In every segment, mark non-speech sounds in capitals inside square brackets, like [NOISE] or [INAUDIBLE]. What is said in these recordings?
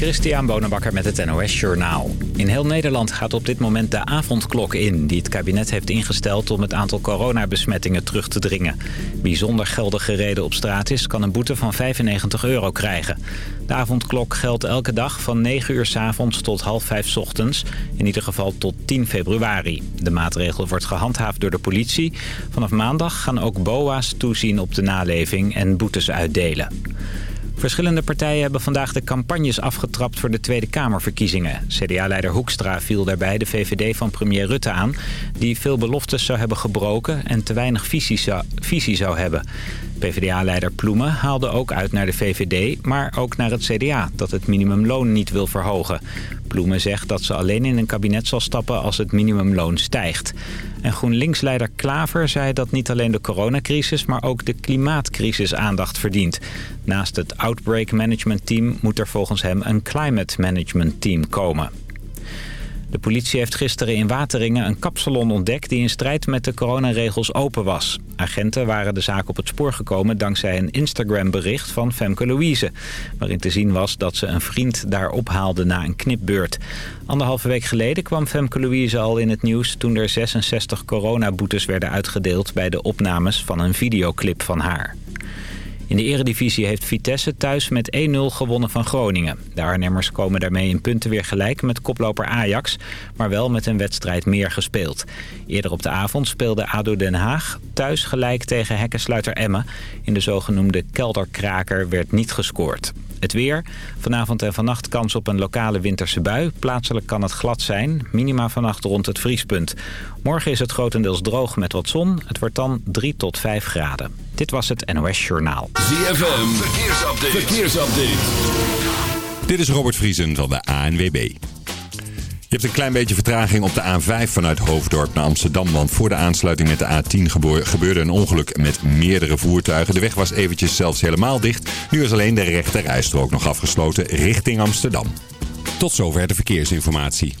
Christian Bonenbakker met het NOS Journaal. In heel Nederland gaat op dit moment de avondklok in... die het kabinet heeft ingesteld om het aantal coronabesmettingen terug te dringen. Wie zonder geldige reden op straat is, kan een boete van 95 euro krijgen. De avondklok geldt elke dag van 9 uur s avonds tot half 5 s ochtends. In ieder geval tot 10 februari. De maatregel wordt gehandhaafd door de politie. Vanaf maandag gaan ook BOA's toezien op de naleving en boetes uitdelen. Verschillende partijen hebben vandaag de campagnes afgetrapt voor de Tweede Kamerverkiezingen. CDA-leider Hoekstra viel daarbij de VVD van premier Rutte aan... die veel beloftes zou hebben gebroken en te weinig visie zou, zou hebben. PvdA-leider Ploemen haalde ook uit naar de VVD, maar ook naar het CDA... dat het minimumloon niet wil verhogen. Ploemen zegt dat ze alleen in een kabinet zal stappen als het minimumloon stijgt. En GroenLinks-leider Klaver zei dat niet alleen de coronacrisis... maar ook de klimaatcrisis aandacht verdient. Naast het Outbreak Management Team moet er volgens hem een Climate Management Team komen. De politie heeft gisteren in Wateringen een kapsalon ontdekt... die in strijd met de coronaregels open was. Agenten waren de zaak op het spoor gekomen dankzij een Instagram-bericht van Femke Louise... waarin te zien was dat ze een vriend daar ophaalde na een knipbeurt. Anderhalve week geleden kwam Femke Louise al in het nieuws... toen er 66 coronaboetes werden uitgedeeld bij de opnames van een videoclip van haar. In de eredivisie heeft Vitesse thuis met 1-0 gewonnen van Groningen. De Arnhemmers komen daarmee in punten weer gelijk met koploper Ajax... maar wel met een wedstrijd meer gespeeld. Eerder op de avond speelde ADO Den Haag thuis gelijk tegen hekkensluiter Emmen. In de zogenoemde kelderkraker werd niet gescoord. Het weer. Vanavond en vannacht kans op een lokale winterse bui. Plaatselijk kan het glad zijn. Minima vannacht rond het vriespunt. Morgen is het grotendeels droog met wat zon. Het wordt dan 3 tot 5 graden. Dit was het NOS Journaal. ZFM. Verkeersupdate. Verkeersupdate. Dit is Robert Vriesen van de ANWB. Je hebt een klein beetje vertraging op de A5 vanuit Hoofddorp naar Amsterdam. Want voor de aansluiting met de A10 gebeurde een ongeluk met meerdere voertuigen. De weg was eventjes zelfs helemaal dicht. Nu is alleen de rechte rijstrook nog afgesloten richting Amsterdam. Tot zover de verkeersinformatie.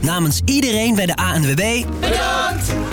Namens iedereen bij de ANWB... Bedankt!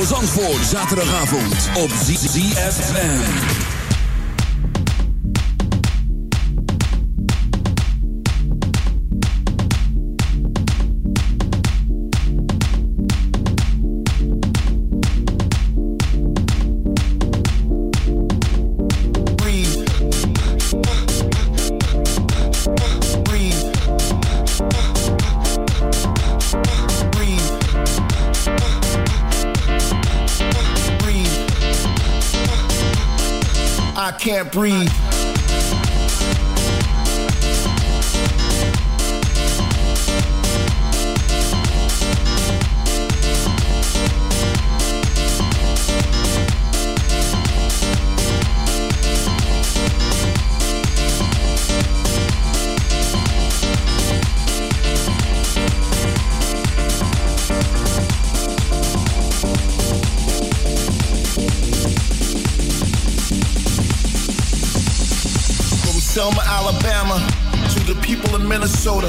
Zandvoort. Zaterdagavond op ZFM. Can't breathe. Minnesota.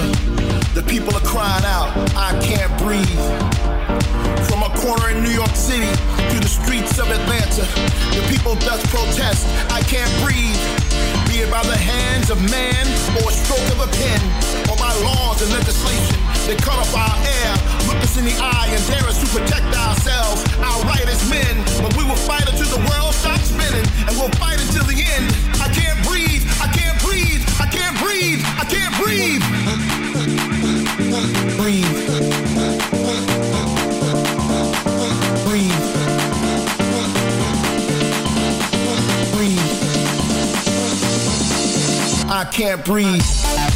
The people are crying out, I can't breathe. From a corner in New York City to the streets of Atlanta, the people thus protest, I can't breathe. Be it by the hands of man or a stroke of a pen, or by laws and legislation that cut off our air, look us in the eye and dare us to protect ourselves, our right as men. But we will fight until the world stops spinning, and we'll fight until the end. I can't breathe, I can't breathe, I can't breathe, I can't breathe. Breathe. Breathe. Breathe. I can't breathe.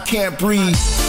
I can't breathe.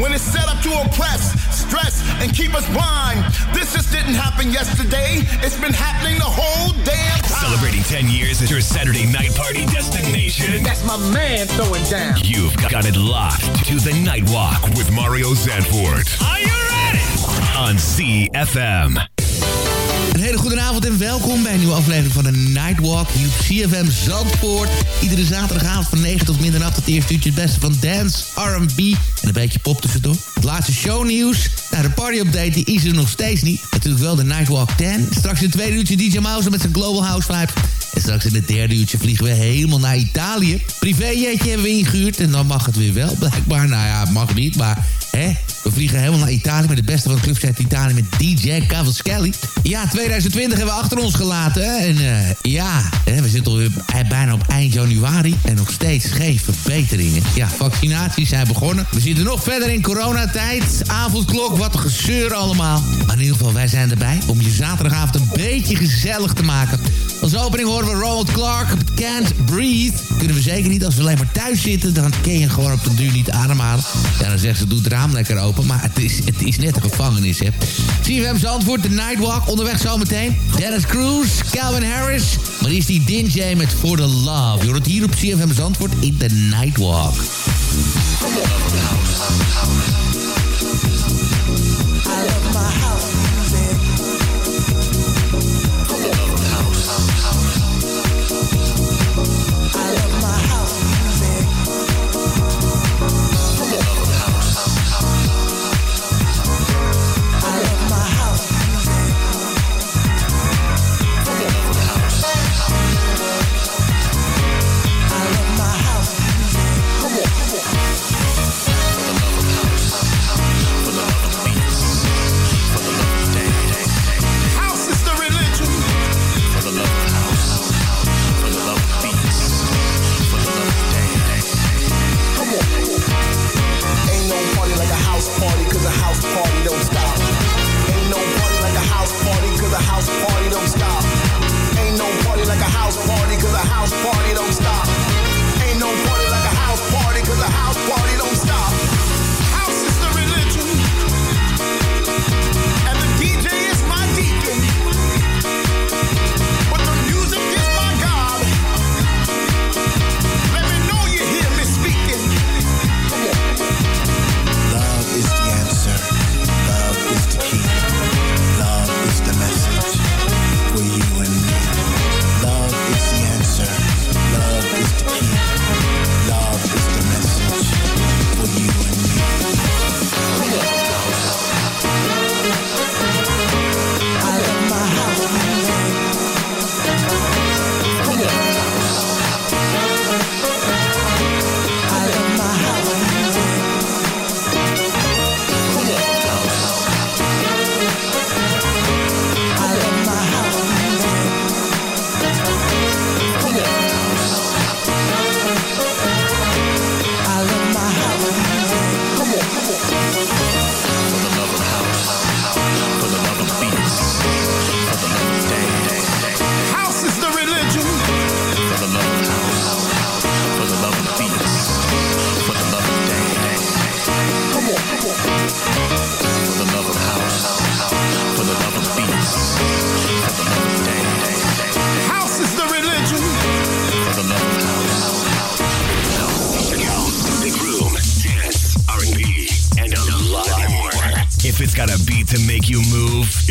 When it's set up to oppress, stress, and keep us blind? This just didn't happen yesterday. It's been happening the whole damn time. Celebrating 10 years as your Saturday night party destination. That's my man throwing down. You've got it locked to the Nightwalk with Mario Zanfort. Are you ready? On CFM. Hele goede avond en welkom bij een nieuwe aflevering van de Nightwalk hier op CFM Zandvoort. Iedere zaterdagavond van 9 tot middernacht het eerste uurtje het beste van dance, R&B en een beetje pop tussendoor. Het laatste shownieuws. Nou, de party-update die is er nog steeds niet. Natuurlijk wel de Nightwalk 10. Straks in het tweede uurtje DJ Mouse met zijn Global House Vibes. En straks in het derde uurtje vliegen we helemaal naar Italië. Privéjetje hebben we ingehuurd en dan mag het weer wel, blijkbaar. Nou ja, mag niet, maar hè, we vliegen helemaal naar Italië... met de beste van de clubs Italië met DJ Cavaschelli. Ja, 2020 hebben we achter ons gelaten. En eh, ja, we zitten alweer bijna op eind januari... en nog steeds geen verbeteringen. Ja, vaccinaties zijn begonnen. We zitten nog verder in coronatijd. Avondklok, wat gezeur allemaal. Maar in ieder geval, wij zijn erbij om je zaterdagavond een beetje gezellig te maken. Als opening horen we Ronald Clark, Can't Breathe. Kunnen we zeker niet als we alleen maar thuis zitten... dan kun je gewoon op de duur niet ademhalen. Ja, dan zegt ze, doe het raam lekker open. Maar het is, het is net een gevangenis, hè. CFM Zandvoort, de Nightwalk. Onderweg zometeen. Dennis Cruz, Calvin Harris. Maar is die DJ met For The Love. Je hoort het hier op CFM Zandvoort in de Nightwalk.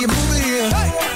you moving here? Hey.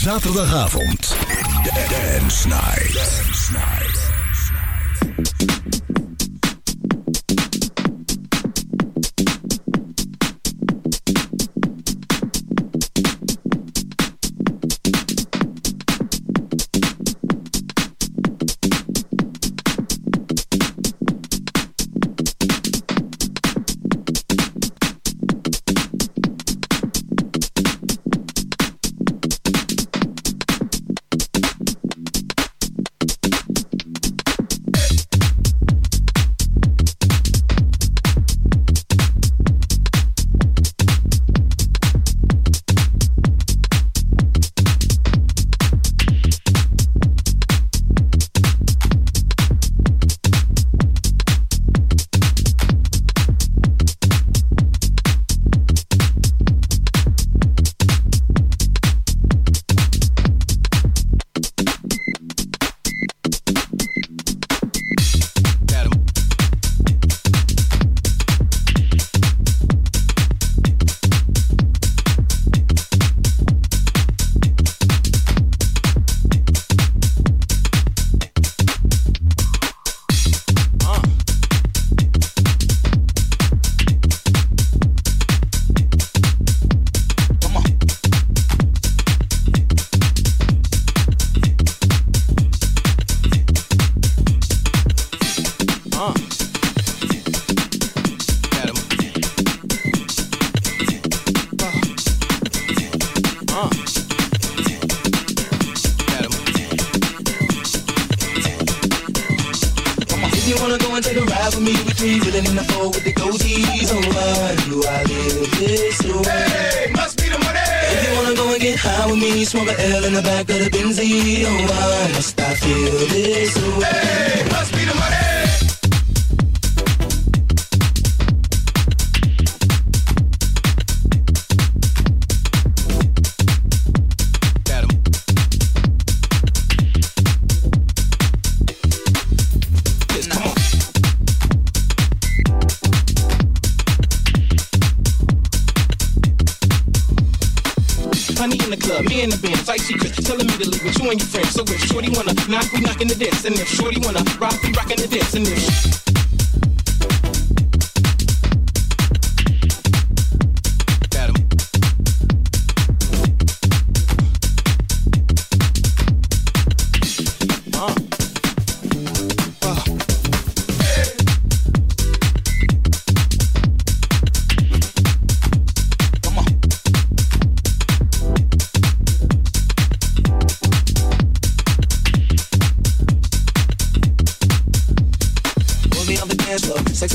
Zaterdagavond. Dance Night. Dance.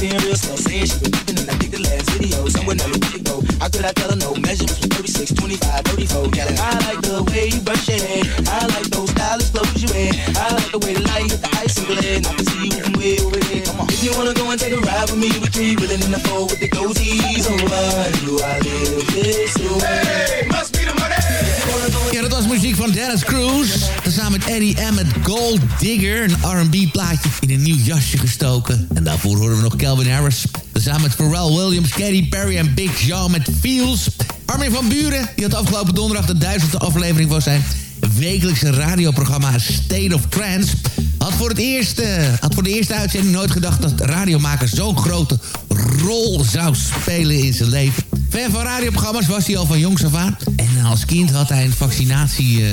Real slow. Saying she been peeping and I think the last video. Somewhere never we go. How could I tell her no? Measurements from 36, 25, 34. Yeah, I like the way you brush your hair. I like those stylish clothes you wear. I like the way the light hit the ice and glare. I can see you from way over there. Come on. If you wanna go and take a ride with me, we three wheeling in the four Eddie Emmett Gold Digger. Een R&B plaatje in een nieuw jasje gestoken. En daarvoor horen we nog Calvin Harris. Tezamen met Pharrell Williams, Katy Perry en Big Sean met Feels. Armin van Buren, die had afgelopen donderdag de duizendste aflevering van zijn wekelijkse radioprogramma State of Trance. Had voor, het eerste, had voor de eerste uitzending nooit gedacht dat radiomaker zo'n grote rol zou spelen in zijn leven. Fan van radioprogramma's was hij al van jongs af aan. Als kind had hij een vaccinatie, eh,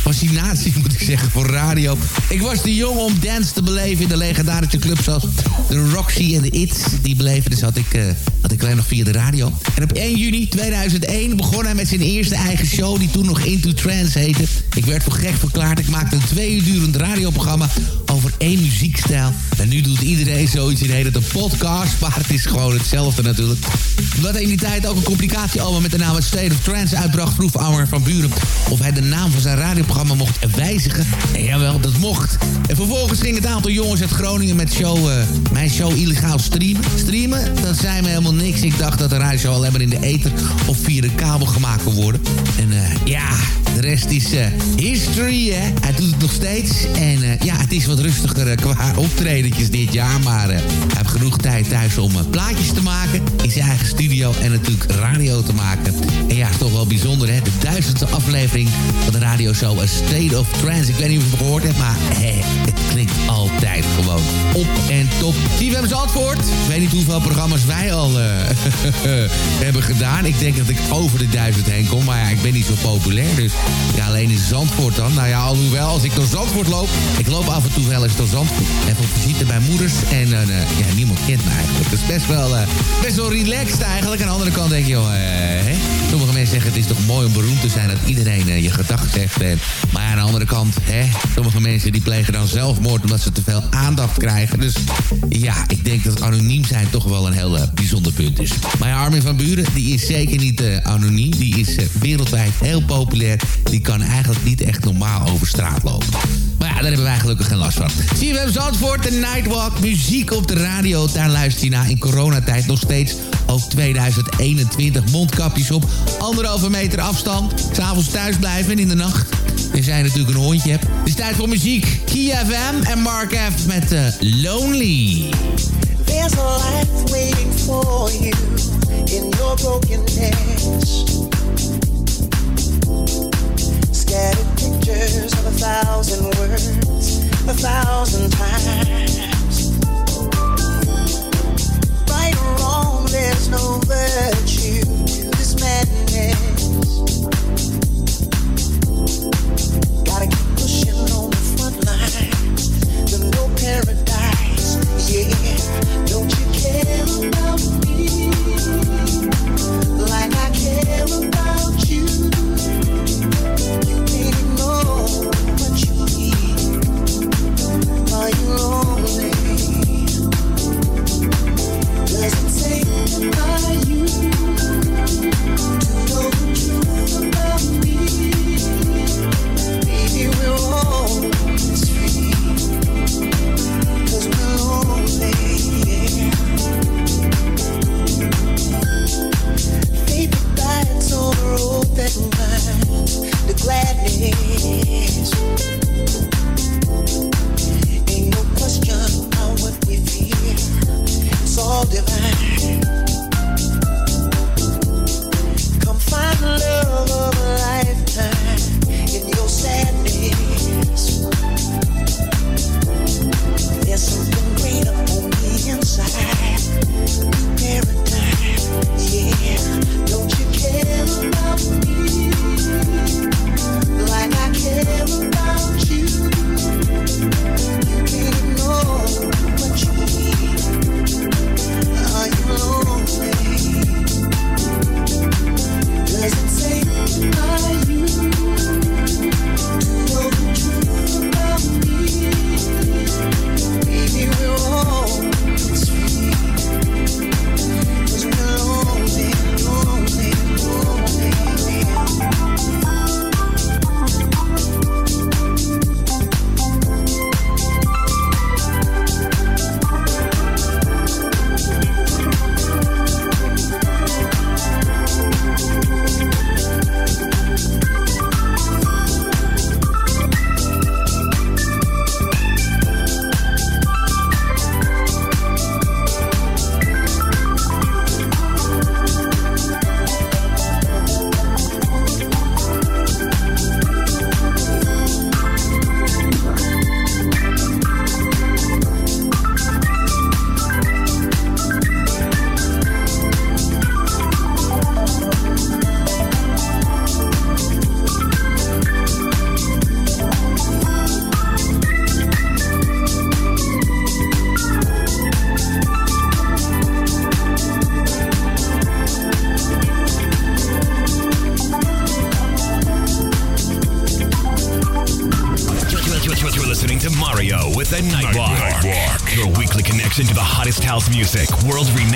fascinatie [LAUGHS] moet ik zeggen, voor radio. Ik was te jong om dance te beleven in de legendarische clubs zoals de Roxy en de It. Die beleven dus had ik, eh, had ik alleen nog via de radio. En op 1 juni 2001 begon hij met zijn eerste eigen show... die toen nog Into Trance heette. Ik werd voor gek verklaard. Ik maakte een twee uur durend radioprogramma over één muziekstijl. En nu doet iedereen zoiets in het een podcast. Maar het is gewoon hetzelfde natuurlijk. Hij in die tijd ook een complicatiealbum met de naam State of Trance uitbracht... vroeg van Buren of hij de naam van zijn radioprogramma mocht wijzigen. En jawel, dat mocht. En vervolgens ging het aantal jongens uit Groningen met show, eh, mijn show illegaal streamen. Streamen, dat zei me helemaal niks. Ik dacht dat de radio alleen maar in de ether of via de kabel gemaakt kon worden. En eh, ja, de rest is eh, history, hè. Hij doet het nog steeds. En ja, het is wat rustiger eh, qua optredentjes dit jaar. Maar eh, hij heeft genoeg tijd thuis om eh, plaatjes te maken. In zijn eigen studio en natuurlijk radio te maken. En ja, toch wel bijzonder, hè? De duizendste aflevering van de radioshow A State of Trance. Ik weet niet of je het gehoord hebt, maar het klinkt altijd gewoon op en top. CFM Zandvoort. Ik weet niet hoeveel programma's wij al [LAUGHS] hebben gedaan. Ik denk dat ik over de duizend heen kom. Maar ja, ik ben niet zo populair. Dus ja, alleen in Zandvoort dan. Nou ja, alhoewel, als ik door Zandvoort loop... Ik loop af en toe wel eens door Zandvoort. Even op visite bij moeders. En uh, ja, niemand kent me eigenlijk. Dat is best wel, uh, best wel relaxed eigenlijk. Aan de andere kant denk je, joh, hè? Sommige mensen zeggen het is toch mooi om beroemd te zijn... dat iedereen je gedachten zegt. En, maar aan de andere kant, hè? Sommige mensen die plegen dan zelfmoord... omdat ze te veel aandacht krijgen. Dus ja, ik denk dat anoniem zijn toch wel een heel bijzonder punt is. Maar ja, Armin van Buren, die is zeker niet anoniem. Die is wereldwijd heel populair. Die kan eigenlijk niet echt normaal over straat lopen. Maar ja, daar hebben wij gelukkig geen last van. We hebben Zandvoort, de Nightwalk, muziek op de radio. Daar luister je naar in coronatijd nog steeds. Ook 2021 mondkapjes op. Anderhalve meter afstand. S'avonds thuis blijven en in de nacht. Als jij natuurlijk een hondje. Het is tijd voor muziek. Kia FM en Mark F. met uh, Lonely. There's a life waiting for you in your brokenness. Scattered pictures of a thousand words, a thousand times. Right or wrong, there's no virtue to this madness. Gotta keep pushing on the front line. There's no paradise, yeah. Don't you care about me like I care about you?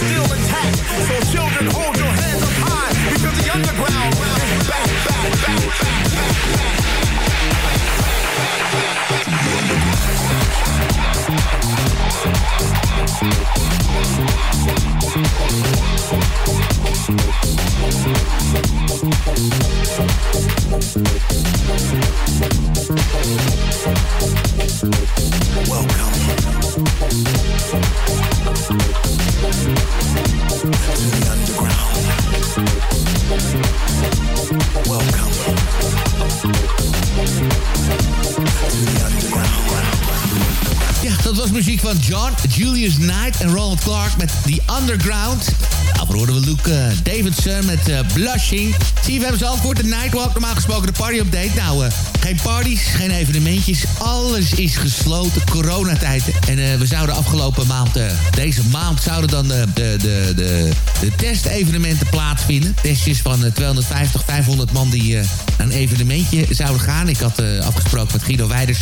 feeling Blushing. Ze voor de Nightwalk, normaal gesproken de party update. Nou, eh, geen parties, geen evenementjes, alles is gesloten, coronatijd. En eh, we zouden afgelopen maand, eh, deze maand, zouden dan de, de, de, de, testevenementen plaatsvinden. Testjes van eh, 250, 500 man die naar een evenementje zouden gaan. Ik had afgesproken met Guido Weiders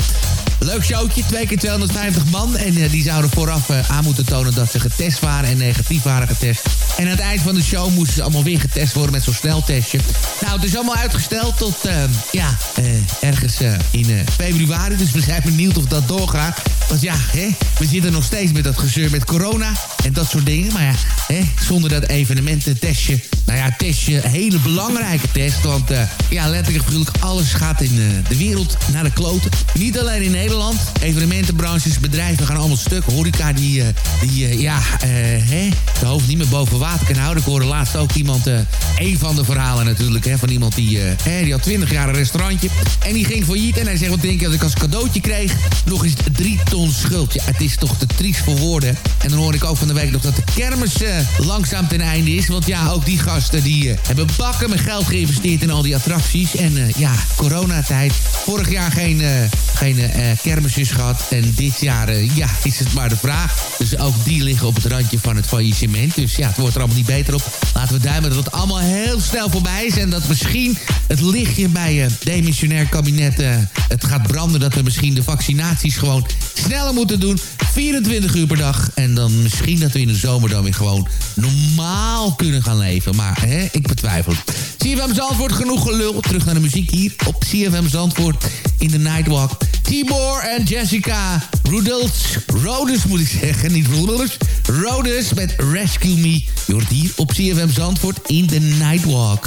Leuk showtje, twee keer 250 man. En eh, die zouden vooraf eh, aan moeten tonen dat ze getest waren en negatief waren getest. En aan het eind van de show moesten ze allemaal weer getest worden met zo'n sneltestje. Nou, het is allemaal uitgesteld tot, eh, ja, ergens in februari. Dus we zijn benieuwd of dat doorgaat. Want ja, hè, we zitten nog steeds met dat gezeur met corona. en dat soort dingen. Maar ja, hè, zonder dat evenemententestje... Nou ja, testje, hele belangrijke test. Want uh, ja, letterlijk alles gaat in uh, de wereld naar de kloten. Niet alleen in Nederland. Evenementenbranches, bedrijven gaan allemaal stuk. Horeca die, uh, die ja, hè, de hoofd niet meer boven water kan houden. Ik hoorde laatst ook iemand, een van de verhalen natuurlijk... Hè, van iemand die, hè, die had 20 jaar een restaurantje. En die ging failliet. En hij zegt, wat denk je als ik als cadeautje kreeg? Nog eens drie ton schuld. Ja, het is toch te triest voor woorden. En dan hoor ik ook van de week nog dat de kermis langzaam ten einde is. Want ja, ook die die hebben bakken met geld geïnvesteerd in al die attracties. En uh, ja, coronatijd. Vorig jaar geen, uh, geen kermisjes gehad. En dit jaar ja, is het maar de vraag. Dus ook die liggen op het randje van het faillissement. Dus ja, het wordt er allemaal niet beter op. Laten we duimen dat het allemaal heel snel voorbij is. En dat misschien het lichtje bij het demissionair kabinet het gaat branden. Dat we misschien de vaccinaties gewoon sneller moeten doen. 24 uur per dag. En dan misschien dat we in de zomer dan weer gewoon normaal kunnen gaan leven. Maar ik betwijfel het. CFM Zandvoort, genoeg gelul. Terug naar de muziek hier op CFM Zandvoort in de Nightwalk. Tibor en Jessica Rudels, Rodus moet ik zeggen, niet Rudels. Rodus met Rescue Me. Je hoort hier op CFM Zandvoort in de Nightwalk.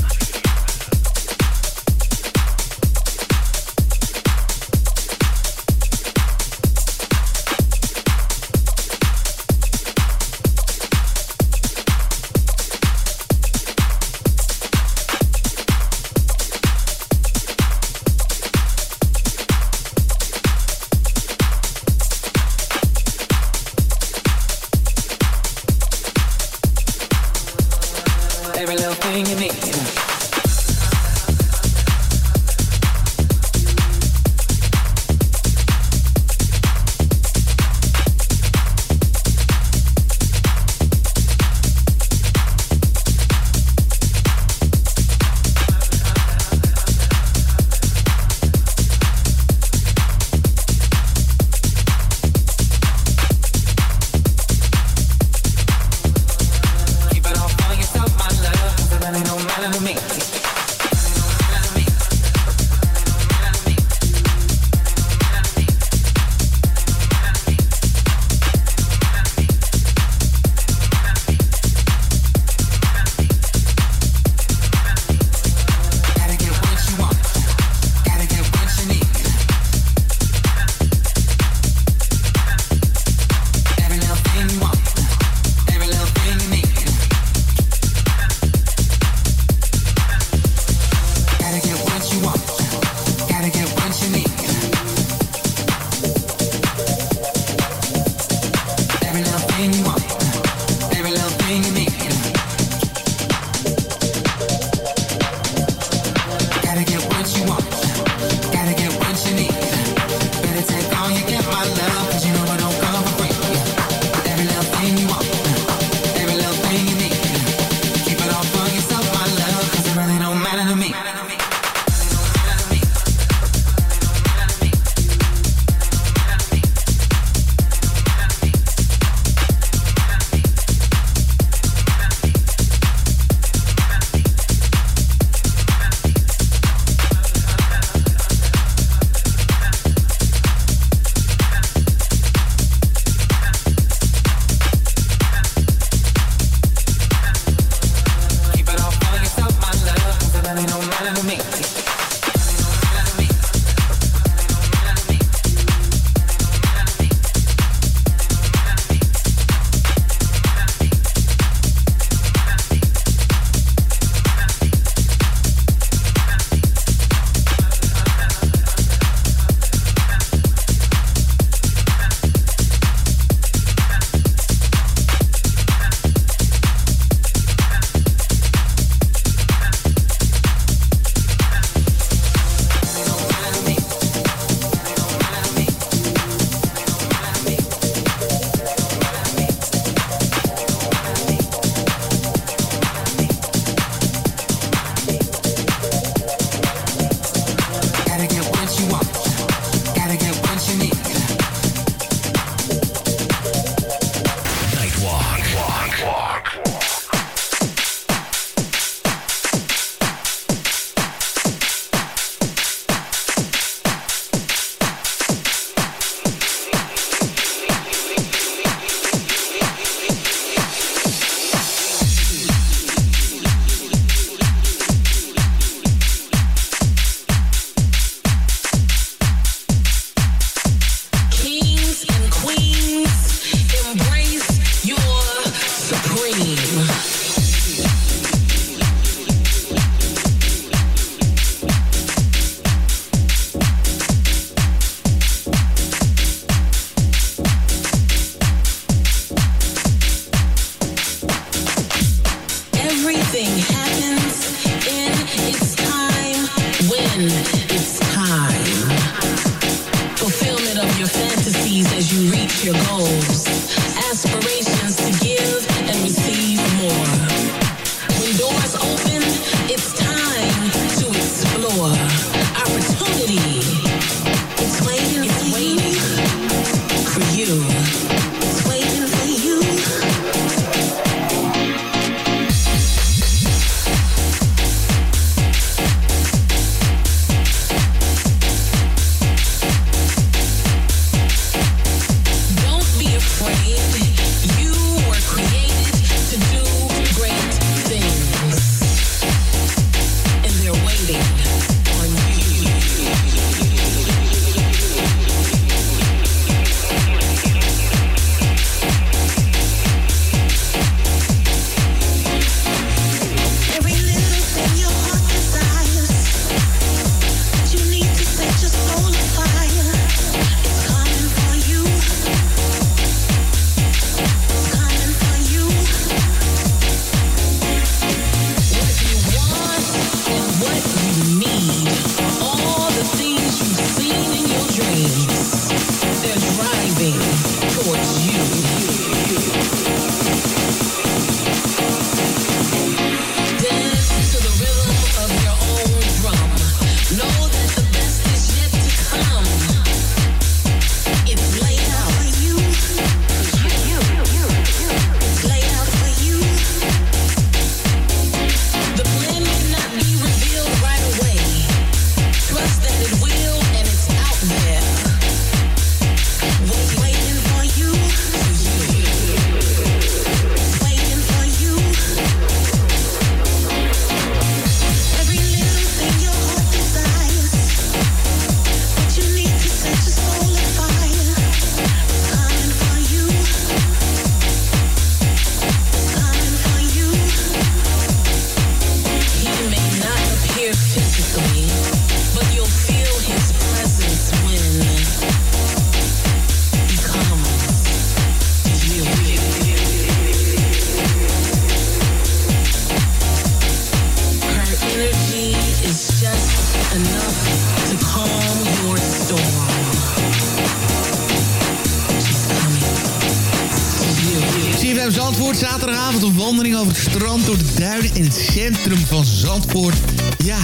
Zandvoort. Ja,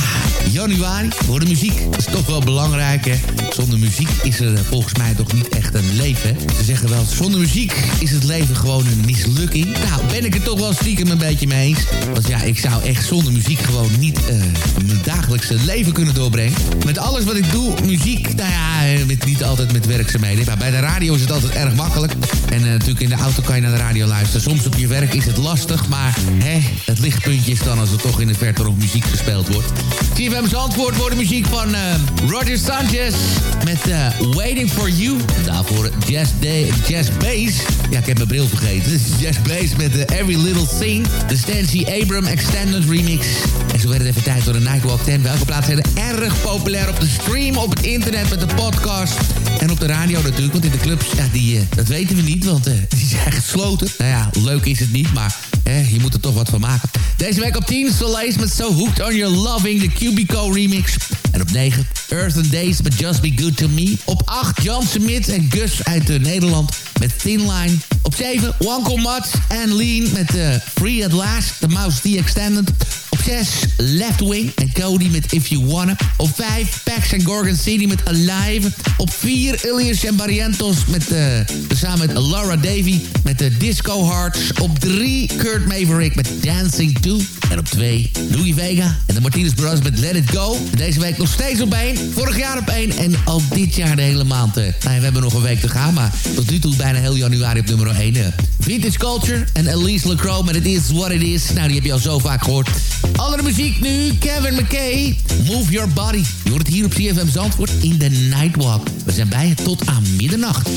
januari. Voor de muziek dat is toch wel belangrijk, hè. Zonder muziek is er volgens mij toch niet echt een leven. Ze zeggen wel, zonder muziek is het leven gewoon een mislukking. Nou, ben ik het toch wel stiekem een beetje mee eens. Want ja, ik zou echt zonder muziek gewoon niet eh, mijn dagelijkse leven kunnen doorbrengen. Met alles wat ik doe, muziek, nou ja, eh, met, niet altijd met werkzaamheden. Maar bij de radio is het altijd erg makkelijk. En eh, natuurlijk in de auto kan je naar de radio luisteren. Soms op je werk is het lastig, maar hè, het lichtpuntje is dan als er toch in het verte gespeeld wordt. CFM Zandvoort wordt de muziek van eh, Roger Sanchez met eh, Waiting for You. Daarvoor Jazz, Day, Jazz Bass. Ja, ik heb mijn bril vergeten. Dit is [LAUGHS] Jazz Bass met eh, Every Little Thing. De Stancy Abram Extended Remix. En zo werd het even tijd voor de Nightwalk 10. Welke plaatsen zijn erg populair op de stream, op het internet met de podcast. En op de radio natuurlijk, want in de clubs, ja, die, eh, dat weten we niet, want eh, die zijn gesloten. Nou ja, leuk is het niet, maar hè, je moet er toch wat van maken. Deze week op 10, Soleil met So Hooked on Your Loving, de Cubico remix. En op 9, Earth and Days met Just Be Good To Me. Op 8, Jan Smit en Gus uit eh, Nederland met Thin Line. Op 7, Wankel Mats en Lean met eh, Free At Last, The Mouse D Extended. Op 6, Left Wing en Cody met If You Wanna. Op 5, Pax en Gorgon City met Alive. Op 4, Ilias en Barrientos met, eh, samen met Laura Davy met de Disco Hearts. Op 3, Kurt Maverick met Dancing 2. En op 2, Louis Vega en de Martinez Brothers met Let It Go. Deze week nog steeds op 1. Vorig jaar op 1 en al dit jaar de hele maand. eh, ja, we hebben nog een week te gaan, maar tot nu toe bijna heel januari op nummer 1. eh. Vintage Culture en Elise LeCrow met It Is What It Is. Nou, die heb je al zo vaak gehoord. Andere muziek nu, Kevin McKay. Move Your Body. Je hoort het hier op CFM Zandvoort in de Nightwalk. We zijn bij je tot aan middernacht.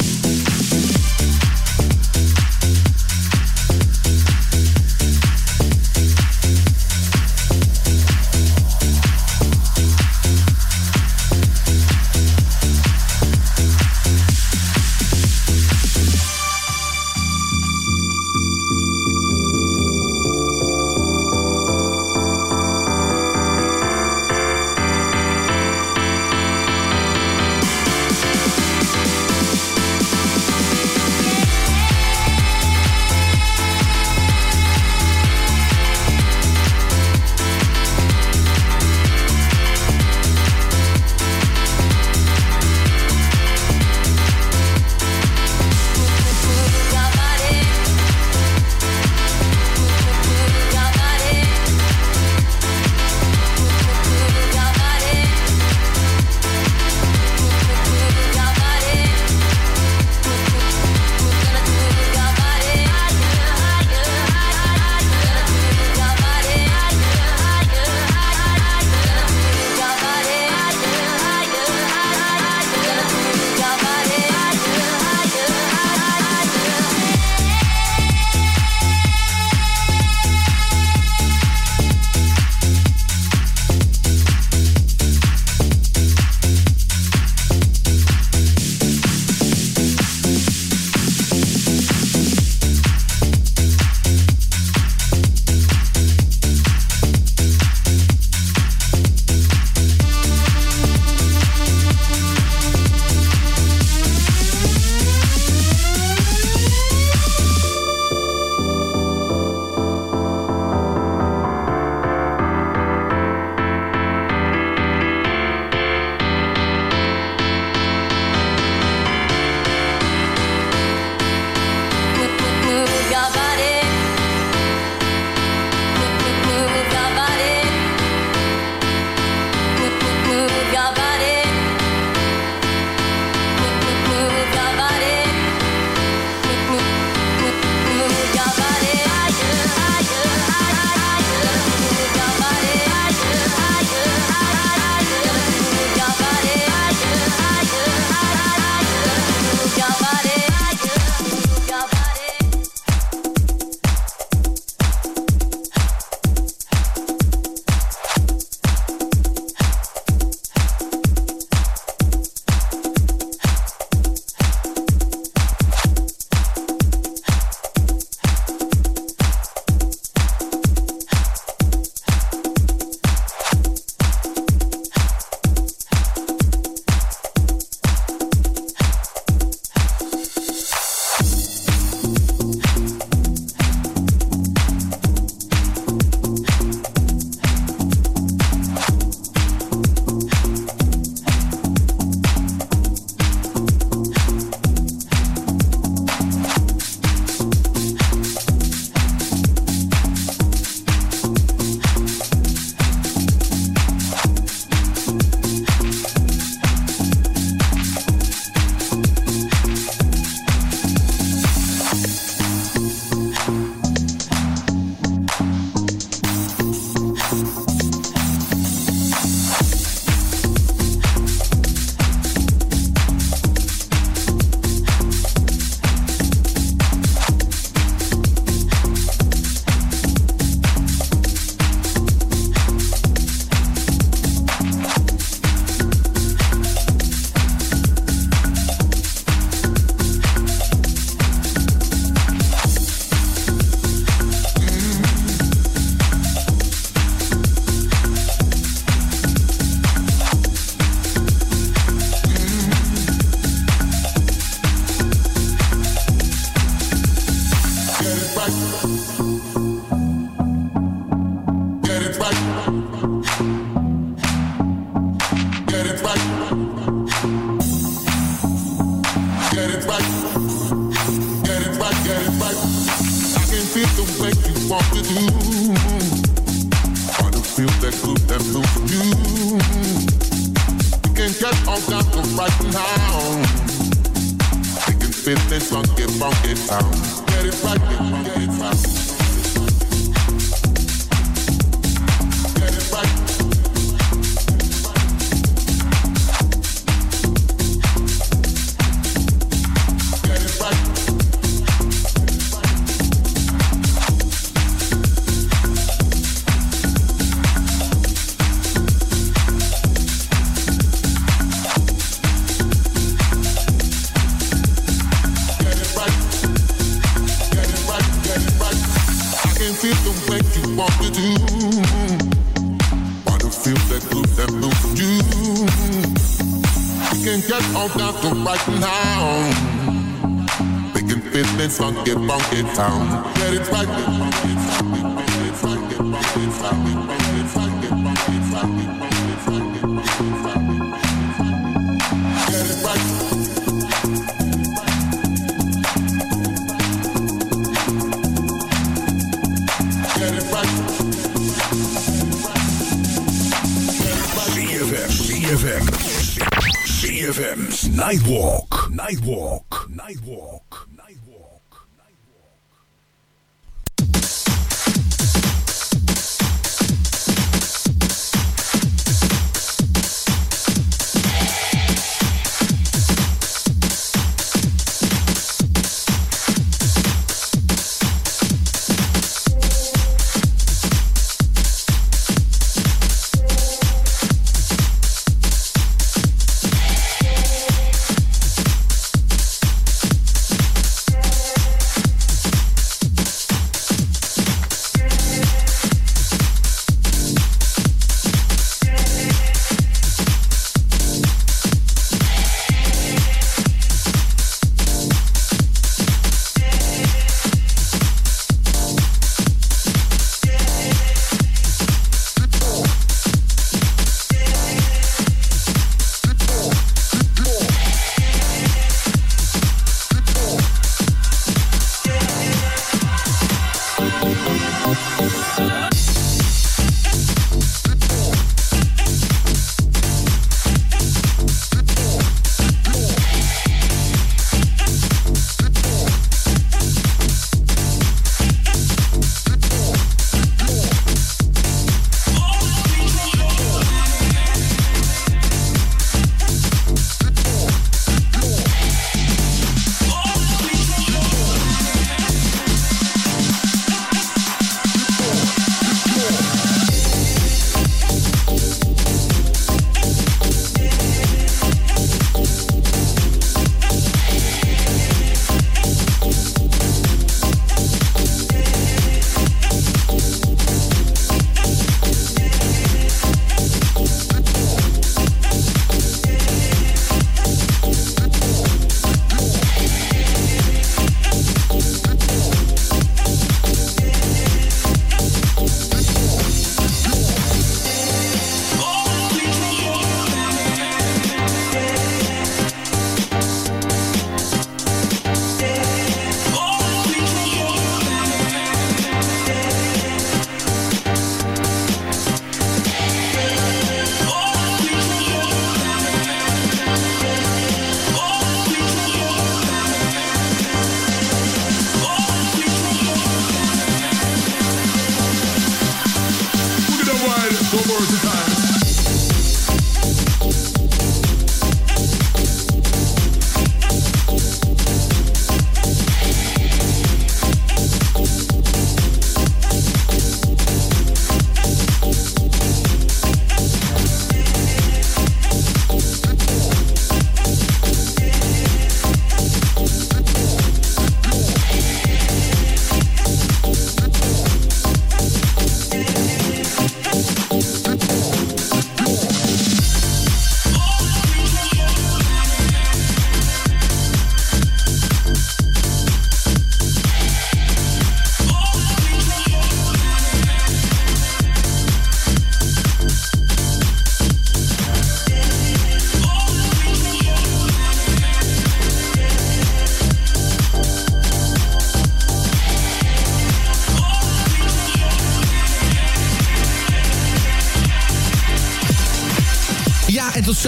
sound. Get it right. Get it right. Nightwalk. Nightwalk. Nightwalk.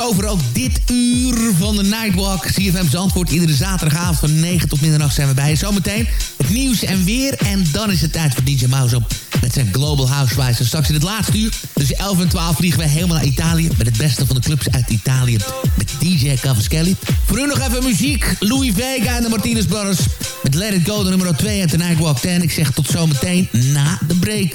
Over ook dit uur van de Nightwalk. CFM Zandvoort. Iedere zaterdagavond van 9 tot middernacht zijn we bij je. Zometeen het nieuws en weer. En dan is het tijd voor DJ Mouse op met zijn Global Housewives. En straks in het laatste uur Dus 11 en 12 vliegen we helemaal naar Italië... met het beste van de clubs uit Italië met DJ Cavaschelli. Voor u nog even muziek. Louis Vega en de Martinez Brothers met Let It Go, de nummer 2 en de Nightwalk 10. Ik zeg tot zometeen na de break.